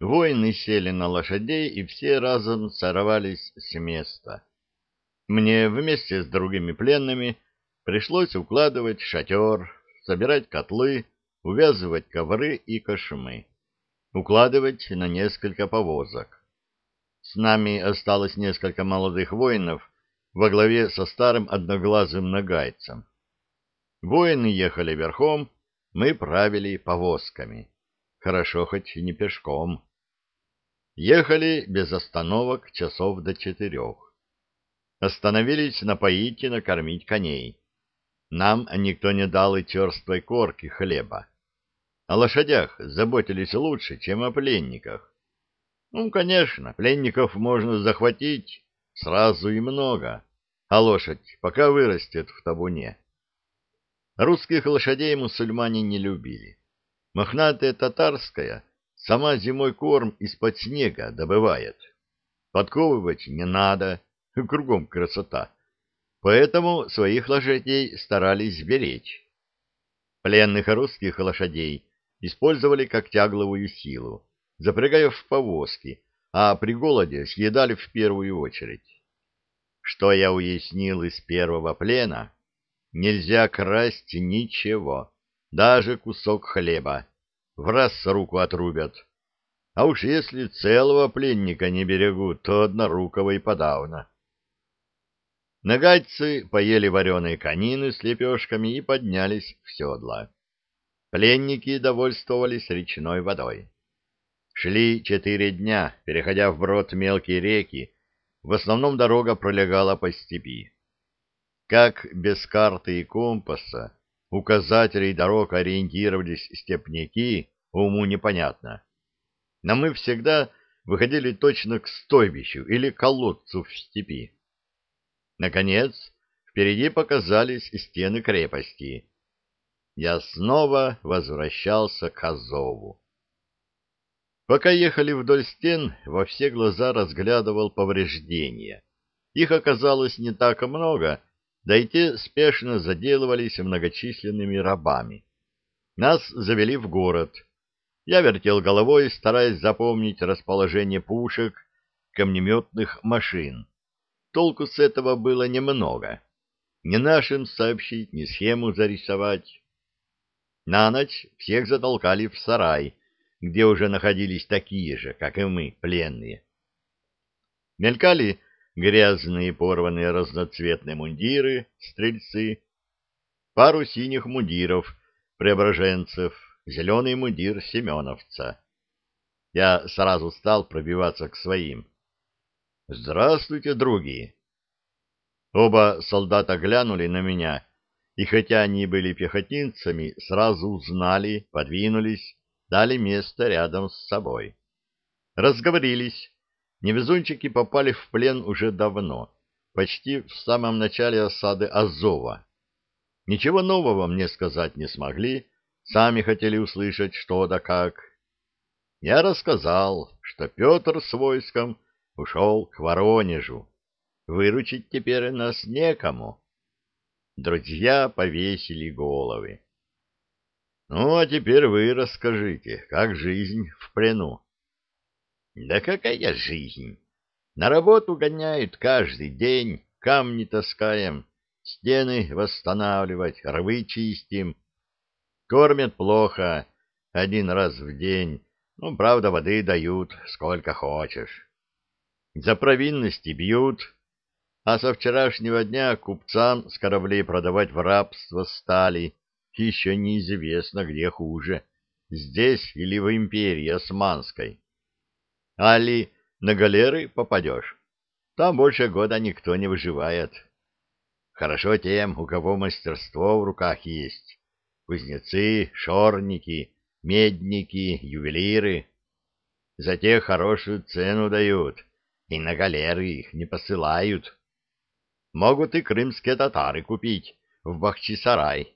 Воины сели на лошадей, и все разом сорвались с места. Мне вместе с другими пленными пришлось укладывать шатер, собирать котлы, увязывать ковры и кошмы, укладывать на несколько повозок. С нами осталось несколько молодых воинов во главе со старым одноглазым нагайцем. Воины ехали верхом, мы правили повозками. Хорошо хоть не пешком. Ехали без остановок часов до четырех. Остановились напоить и накормить коней. Нам никто не дал и черствой корки хлеба. О лошадях заботились лучше, чем о пленниках. Ну, конечно, пленников можно захватить сразу и много, а лошадь пока вырастет в табуне. Русских лошадей мусульмане не любили. Мохнатая татарская сама зимой корм из-под снега добывает. Подковывать не надо, кругом красота. Поэтому своих лошадей старались беречь. Пленных русских лошадей использовали как тягловую силу, запрягая в повозки, а при голоде съедали в первую очередь. Что я уяснил из первого плена, нельзя красть ничего, даже кусок хлеба, в раз руку отрубят. А уж если целого пленника не берегут, то однорукого и подавно. Нагайцы поели вареные конины с лепешками и поднялись в седла. Пленники довольствовались речной водой. Шли четыре дня, переходя вброд мелкие реки, в основном дорога пролегала по степи. Как без карты и компаса, указателей дорог ориентировались степняки, уму непонятно. Но мы всегда выходили точно к стойбищу или колодцу в степи. Наконец, впереди показались стены крепости. Я снова возвращался к Азову. Пока ехали вдоль стен, во все глаза разглядывал повреждения. Их оказалось не так много, да и те спешно заделывались многочисленными рабами. Нас завели в город. Я вертел головой, стараясь запомнить расположение пушек, камнеметных машин толку с этого было немного. Ни нашим сообщить, ни схему зарисовать. На ночь всех затолкали в сарай, где уже находились такие же, как и мы, пленные. Мелькали грязные порванные разноцветные мундиры, стрельцы, пару синих мундиров, преображенцев, зеленый мундир семеновца. Я сразу стал пробиваться к своим. «Здравствуйте, други!» Оба солдата глянули на меня, и хотя они были пехотинцами, сразу узнали, подвинулись, дали место рядом с собой. Разговорились. Невезунчики попали в плен уже давно, почти в самом начале осады Азова. Ничего нового мне сказать не смогли, сами хотели услышать что да как. Я рассказал, что Петр с войском ушел к Воронежу. Выручить теперь нас некому. Друзья повесили головы. Ну, а теперь вы расскажите, как жизнь в плену? Да какая жизнь? На работу гоняют каждый день, камни таскаем, стены восстанавливать, рвы чистим. Кормят плохо, один раз в день, ну, правда, воды дают, сколько хочешь. За провинности бьют, а со вчерашнего дня купцам с кораблей продавать в рабство стали. Еще неизвестно, где хуже, здесь или в империи Османской. Али на галеры попадешь, там больше года никто не выживает. Хорошо тем, у кого мастерство в руках есть. Кузнецы, шорники, медники, ювелиры. За тех хорошую цену дают — и на галеры их не посылают. Могут и крымские татары купить в Бахчисарай.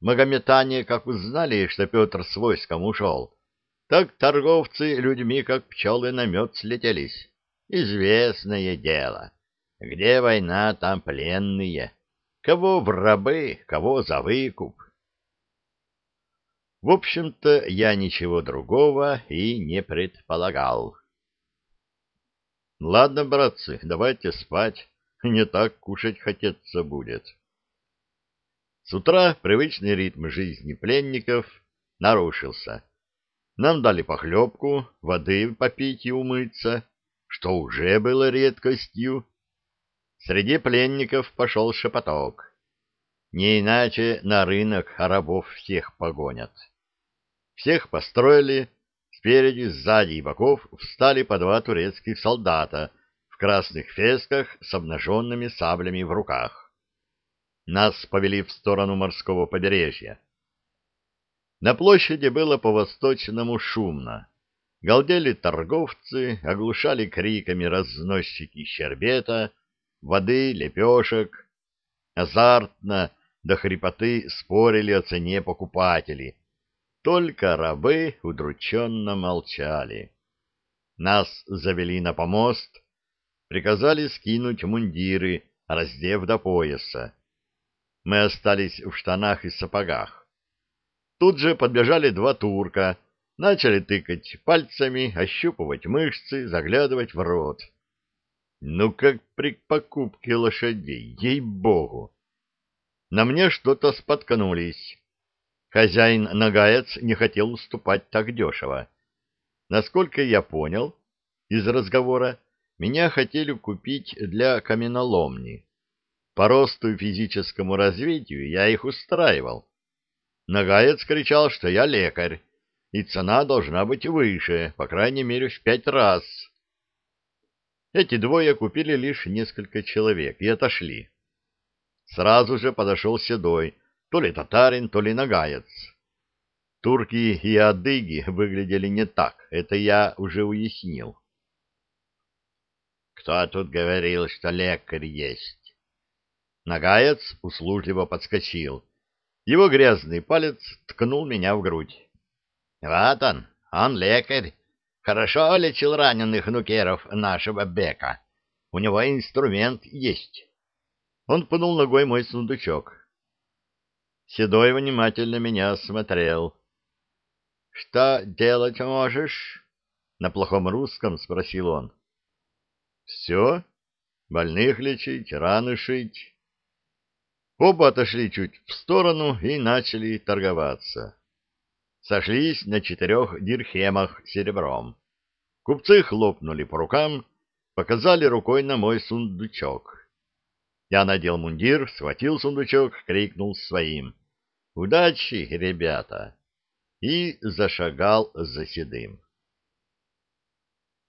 Магометане, как узнали, что Петр с войском ушел, так торговцы людьми, как пчелы на мед, слетелись. Известное дело. Где война, там пленные. Кого в рабы, кого за выкуп. В общем-то, я ничего другого и не предполагал. Ладно, братцы, давайте спать, не так кушать хотеться будет. С утра привычный ритм жизни пленников нарушился. Нам дали похлебку, воды попить и умыться, что уже было редкостью. Среди пленников пошел шепоток. Не иначе на рынок рабов всех погонят. Всех построили, спереди, сзади и боков встали по два турецких солдата в красных фесках с обнаженными саблями в руках. Нас повели в сторону морского побережья. На площади было по-восточному шумно. Галдели торговцы, оглушали криками разносчики щербета, воды, лепешек. Азартно до хрипоты спорили о цене покупателей. Только рабы удрученно молчали. Нас завели на помост, приказали скинуть мундиры, раздев до пояса. Мы остались в штанах и сапогах. Тут же подбежали два турка, начали тыкать пальцами, ощупывать мышцы, заглядывать в рот. Ну, как при покупке лошадей, ей-богу! На мне что-то споткнулись. Хозяин-нагаец не хотел уступать так дешево. Насколько я понял из разговора, меня хотели купить для каменоломни. По росту и физическому развитию я их устраивал. Нагаец кричал, что я лекарь, и цена должна быть выше, по крайней мере, в пять раз. Эти двое купили лишь несколько человек и отошли. Сразу же подошел Седой, то ли татарин, то ли нагаец. Турки и адыги выглядели не так, это я уже уяснил. «Кто тут говорил, что лекарь есть?» Нагаец услужливо подскочил. Его грязный палец ткнул меня в грудь. Вот он, он лекарь. Хорошо лечил раненых нукеров нашего бека. У него инструмент есть. Он пнул ногой мой сундучок. Седой внимательно меня осмотрел. — Что делать можешь? — на плохом русском спросил он. — Все. Больных лечить, раны шить. Оба отошли чуть в сторону и начали торговаться. Сошлись на четырех дирхемах серебром. Купцы хлопнули по рукам, показали рукой на мой сундучок. Я надел мундир, схватил сундучок, крикнул своим. «Удачи, ребята!» и зашагал за седым.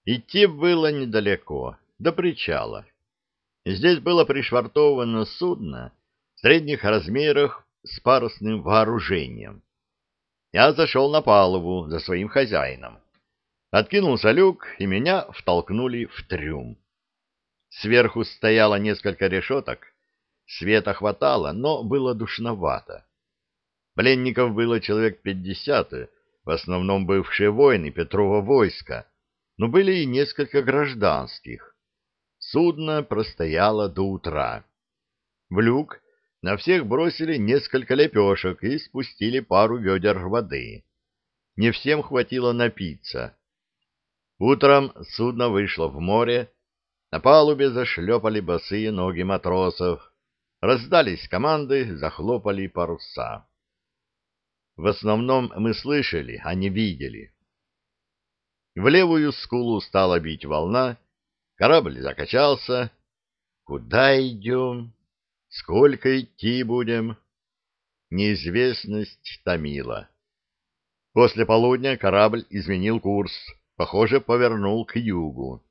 Идти было недалеко, до причала. Здесь было пришвартовано судно, средних размерах с парусным вооружением. Я зашел на палубу за своим хозяином. Откинулся люк, и меня втолкнули в трюм. Сверху стояло несколько решеток. Света хватало, но было душновато. Пленников было человек пятьдесят, в основном бывшие воины Петрова войска, но были и несколько гражданских. Судно простояло до утра. В люк на всех бросили несколько лепешек и спустили пару ведер воды. Не всем хватило напиться. Утром судно вышло в море, на палубе зашлепали босые ноги матросов, раздались команды, захлопали паруса. В основном мы слышали, а не видели. В левую скулу стала бить волна, корабль закачался. Куда идем? Сколько идти будем? Неизвестность томила. После полудня корабль изменил курс, похоже, повернул к югу.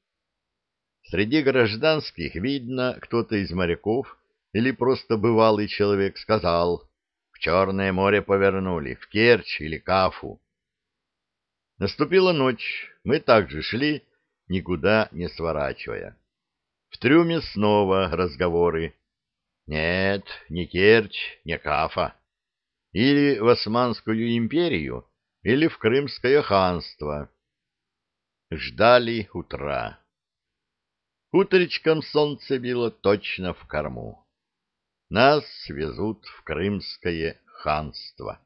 Среди гражданских, видно, кто-то из моряков или просто бывалый человек сказал, в Черное море повернули, в Керчь или Кафу. Наступила ночь, мы также шли, никуда не сворачивая. В трюме снова разговоры нет, не Керчь, не Кафа. Или в Османскую империю, или в Крымское ханство. Ждали утра. Утречком солнце било точно в корму. Нас везут в Крымское ханство.